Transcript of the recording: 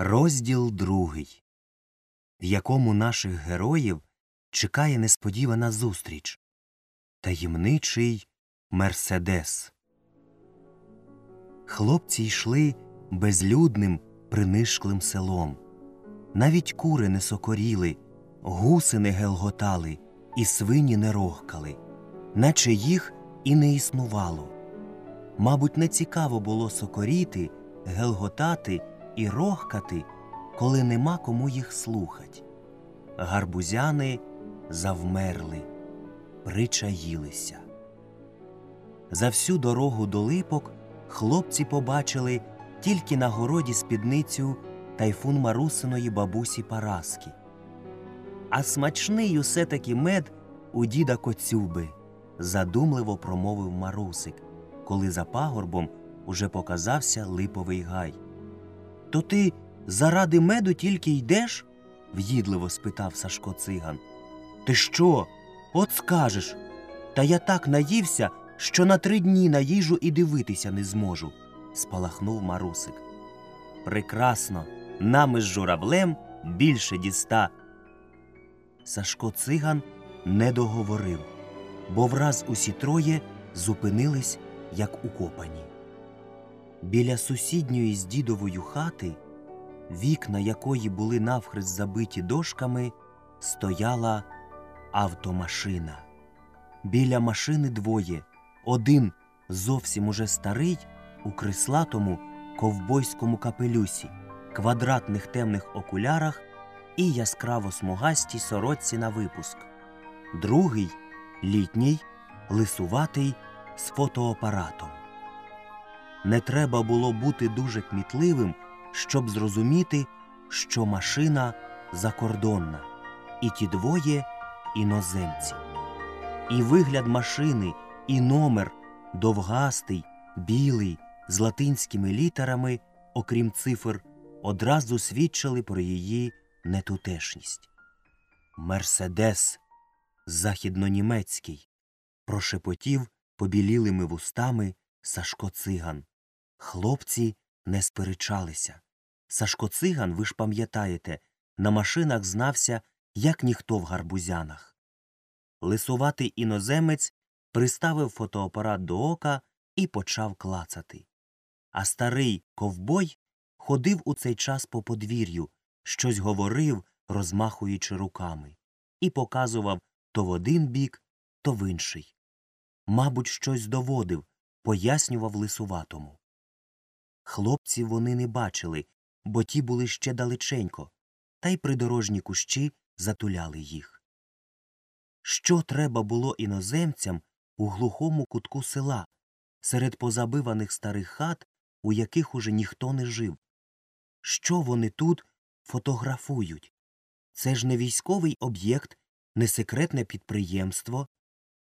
Розділ другий, в якому наших героїв чекає несподівана зустріч таємничий Мерседес. Хлопці йшли безлюдним, принишклим селом. Навіть кури не сокоріли, гуси не гелготали, і свині не рохкали, наче їх і не існувало. Мабуть, не цікаво було сокоріти, гелготати і рохкати, коли нема кому їх слухать. Гарбузяни завмерли, причаїлися. За всю дорогу до липок хлопці побачили тільки на городі спідницю тайфун Марусиної бабусі Параски. А смачний усе таки мед у діда Коцюби, задумливо промовив Марусик, коли за пагорбом уже показався липовий гай. То ти заради меду тільки йдеш? в'їдливо спитав Сашко циган. Ти що? От скажеш. Та я так наївся, що на три дні на їжу і дивитися не зможу, спалахнув Марусик. Прекрасно, нам із журавлем більше діста. Сашко циган не договорив, бо враз усі троє зупинились, як укопані. Біля сусідньої з дідовою хати, вікна якої були навхрест забиті дошками, стояла автомашина. Біля машини двоє. Один зовсім уже старий у крислатому ковбойському капелюсі, квадратних темних окулярах і яскраво смугастій сорочці на випуск. Другий літній, лисуватий з фотоапаратом. Не треба було бути дуже кмітливим, щоб зрозуміти, що машина закордонна, і ті двоє іноземці. І вигляд машини, і номер довгастий, білий, з латинськими літерами, окрім цифр, одразу свідчили про її нетутешність. Мерседес західнонімецький, прошепотів побілілими вустами Сашко циган. Хлопці не сперечалися. Сашко циган, ви ж пам'ятаєте, на машинах знався, як ніхто в гарбузянах. Лисуватий іноземець приставив фотоапарат до ока і почав клацати. А старий ковбой ходив у цей час по подвір'ю, щось говорив, розмахуючи руками, і показував то в один бік, то в інший. Мабуть, щось доводив, пояснював лисуватому. Хлопці вони не бачили, бо ті були ще далеченько, та й придорожні кущі затуляли їх. Що треба було іноземцям у глухому кутку села, серед позабиваних старих хат, у яких уже ніхто не жив? Що вони тут фотографують? Це ж не військовий об'єкт, не секретне підприємство,